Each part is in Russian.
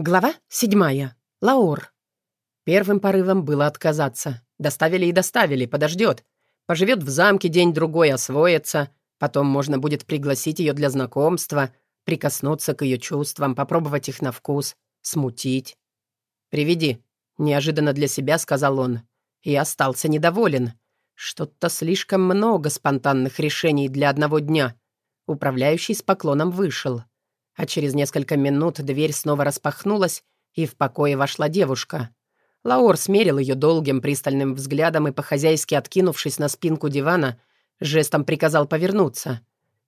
Глава седьмая. Лаур. Первым порывом было отказаться. Доставили и доставили, подождет. Поживет в замке день-другой, освоится. Потом можно будет пригласить ее для знакомства, прикоснуться к ее чувствам, попробовать их на вкус, смутить. «Приведи», — неожиданно для себя сказал он. И остался недоволен. Что-то слишком много спонтанных решений для одного дня. Управляющий с поклоном вышел. А через несколько минут дверь снова распахнулась, и в покое вошла девушка. Лаор смерил ее долгим пристальным взглядом и, по-хозяйски откинувшись на спинку дивана, жестом приказал повернуться.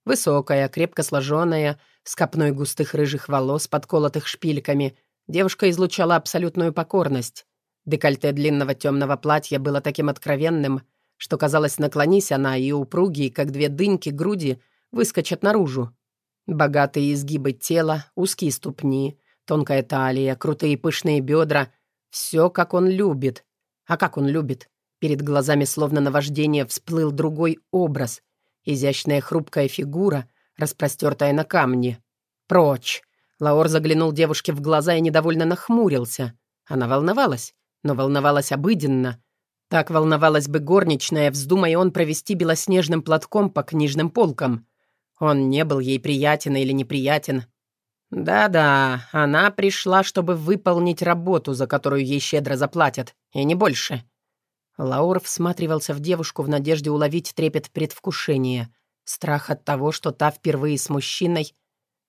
Высокая, крепко сложенная, с копной густых рыжих волос, подколотых шпильками, девушка излучала абсолютную покорность. Декольте длинного темного платья было таким откровенным, что, казалось, наклонись она, и упругие, как две дыньки, груди выскочат наружу. Богатые изгибы тела, узкие ступни, тонкая талия, крутые пышные бедра — все, как он любит. А как он любит? Перед глазами словно наваждение всплыл другой образ. Изящная хрупкая фигура, распростертая на камне. «Прочь!» Лаор заглянул девушке в глаза и недовольно нахмурился. Она волновалась, но волновалась обыденно. Так волновалась бы горничная, вздумая он провести белоснежным платком по книжным полкам — он не был ей приятен или неприятен. Да-да, она пришла, чтобы выполнить работу, за которую ей щедро заплатят, и не больше. Лаур всматривался в девушку в надежде уловить трепет предвкушения, страх от того, что та впервые с мужчиной,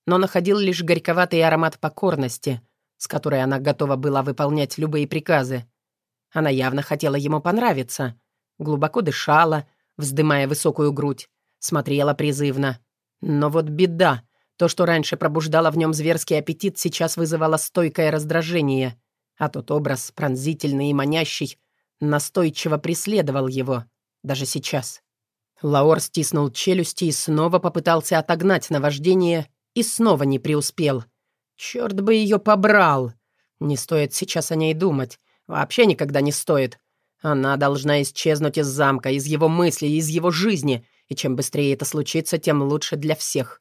но находил лишь горьковатый аромат покорности, с которой она готова была выполнять любые приказы. Она явно хотела ему понравиться, глубоко дышала, вздымая высокую грудь, смотрела призывно — но вот беда. То, что раньше пробуждало в нем зверский аппетит, сейчас вызывало стойкое раздражение. А тот образ, пронзительный и манящий, настойчиво преследовал его. Даже сейчас. Лаор стиснул челюсти и снова попытался отогнать наваждение, и снова не преуспел. Черт бы ее побрал! Не стоит сейчас о ней думать. Вообще никогда не стоит. Она должна исчезнуть из замка, из его мыслей, из его жизни, и чем быстрее это случится, тем лучше для всех.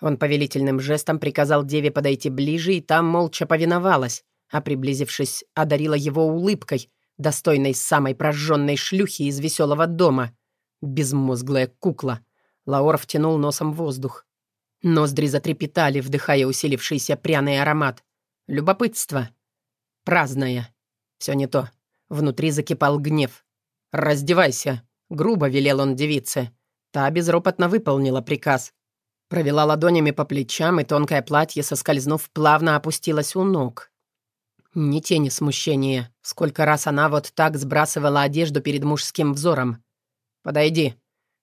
Он повелительным жестом приказал деве подойти ближе, и там молча повиновалась, а, приблизившись, одарила его улыбкой, достойной самой прожженной шлюхи из веселого дома. Безмозглая кукла. Лаор втянул носом воздух. Ноздри затрепетали, вдыхая усилившийся пряный аромат. Любопытство. Праздное. Все не то. Внутри закипал гнев. «Раздевайся», — грубо велел он девице. Та безропотно выполнила приказ. Провела ладонями по плечам, и тонкое платье, соскользнув, плавно опустилось у ног. Ни тени смущения. Сколько раз она вот так сбрасывала одежду перед мужским взором. «Подойди».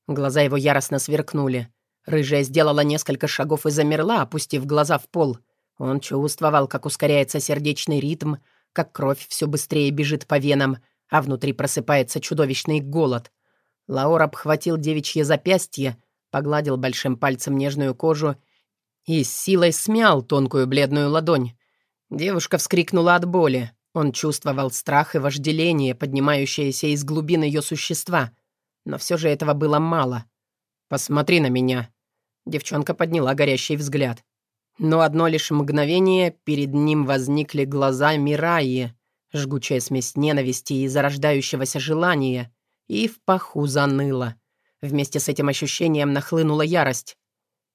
Глаза его яростно сверкнули. Рыжая сделала несколько шагов и замерла, опустив глаза в пол. Он чувствовал, как ускоряется сердечный ритм, как кровь все быстрее бежит по венам, а внутри просыпается чудовищный голод. Лаор обхватил девичье запястье, погладил большим пальцем нежную кожу и с силой смял тонкую бледную ладонь. Девушка вскрикнула от боли. Он чувствовал страх и вожделение, поднимающееся из глубин ее существа. Но все же этого было мало. «Посмотри на меня». Девчонка подняла горящий взгляд. Но одно лишь мгновение перед ним возникли глаза Мираи, жгучая смесь ненависти и зарождающегося желания и в паху заныло. Вместе с этим ощущением нахлынула ярость.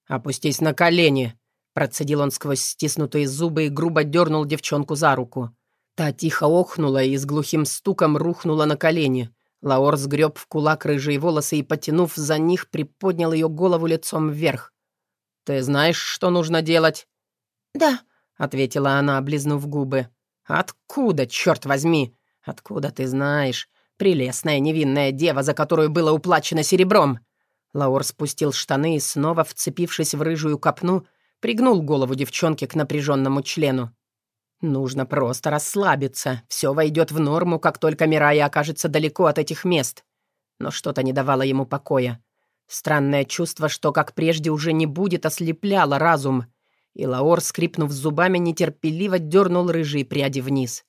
«Опустись на колени!» Процедил он сквозь стиснутые зубы и грубо дернул девчонку за руку. Та тихо охнула и с глухим стуком рухнула на колени. Лаор сгреб в кулак рыжие волосы и, потянув за них, приподнял ее голову лицом вверх. «Ты знаешь, что нужно делать?» «Да», — ответила она, облизнув губы. «Откуда, черт возьми? Откуда ты знаешь? Прелестная невинная дева, за которую было уплачено серебром. Лаур спустил штаны и, снова вцепившись в рыжую копну, пригнул голову девчонки к напряженному члену. Нужно просто расслабиться. Все войдет в норму, как только Мирая окажется далеко от этих мест. Но что-то не давало ему покоя. Странное чувство, что, как прежде, уже не будет, ослепляло разум. И Лаор, скрипнув зубами, нетерпеливо дернул рыжие пряди вниз.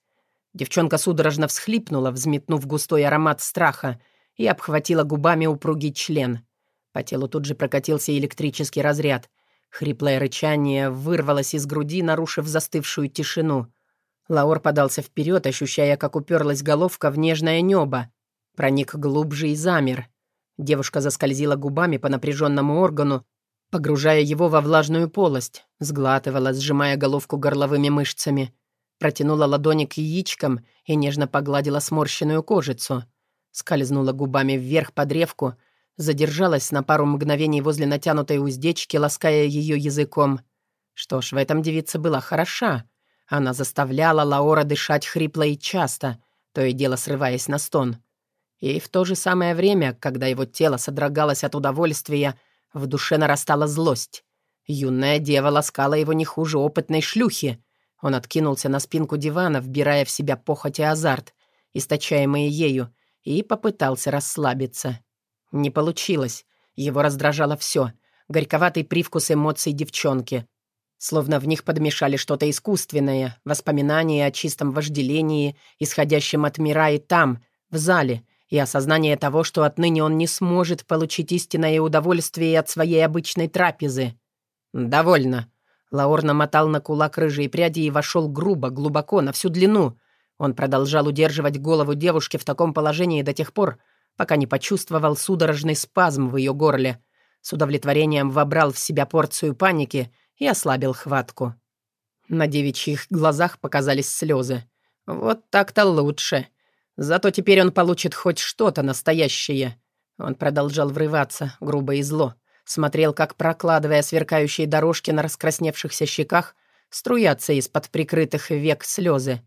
Девчонка судорожно всхлипнула, взметнув густой аромат страха, и обхватила губами упругий член. По телу тут же прокатился электрический разряд. Хриплое рычание вырвалось из груди, нарушив застывшую тишину. Лаор подался вперед, ощущая, как уперлась головка в нежное небо. Проник глубже и замер. Девушка заскользила губами по напряженному органу, погружая его во влажную полость, сглатывала, сжимая головку горловыми мышцами. Протянула ладони к яичкам и нежно погладила сморщенную кожицу. Скользнула губами вверх по древку, задержалась на пару мгновений возле натянутой уздечки, лаская ее языком. Что ж, в этом девица была хороша. Она заставляла Лаора дышать хрипло и часто, то и дело срываясь на стон. И в то же самое время, когда его тело содрогалось от удовольствия, в душе нарастала злость. Юная дева ласкала его не хуже опытной шлюхи. Он откинулся на спинку дивана, вбирая в себя похоть и азарт, источаемые ею, и попытался расслабиться. Не получилось. Его раздражало все. Горьковатый привкус эмоций девчонки. Словно в них подмешали что-то искусственное, воспоминания о чистом вожделении, исходящем от мира и там, в зале, и осознание того, что отныне он не сможет получить истинное удовольствие от своей обычной трапезы. «Довольно». Лаор намотал на кулак рыжие пряди и вошел грубо, глубоко, на всю длину. Он продолжал удерживать голову девушки в таком положении до тех пор, пока не почувствовал судорожный спазм в ее горле. С удовлетворением вобрал в себя порцию паники и ослабил хватку. На девичьих глазах показались слезы. «Вот так-то лучше. Зато теперь он получит хоть что-то настоящее. Он продолжал врываться, грубо и зло. Смотрел, как, прокладывая сверкающие дорожки на раскрасневшихся щеках, струятся из-под прикрытых век слезы.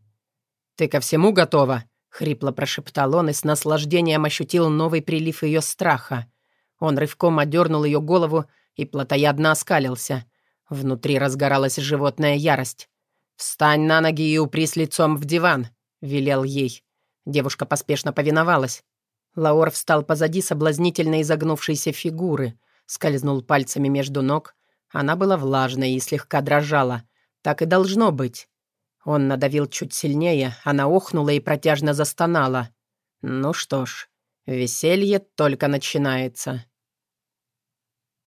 «Ты ко всему готова?» — хрипло прошептал он и с наслаждением ощутил новый прилив ее страха. Он рывком одернул ее голову и плотоядно оскалился. Внутри разгоралась животная ярость. «Встань на ноги и упрись лицом в диван», — велел ей. Девушка поспешно повиновалась. Лаор встал позади соблазнительно изогнувшейся фигуры, скользнул пальцами между ног. Она была влажной и слегка дрожала. Так и должно быть. Он надавил чуть сильнее, она охнула и протяжно застонала. Ну что ж, веселье только начинается.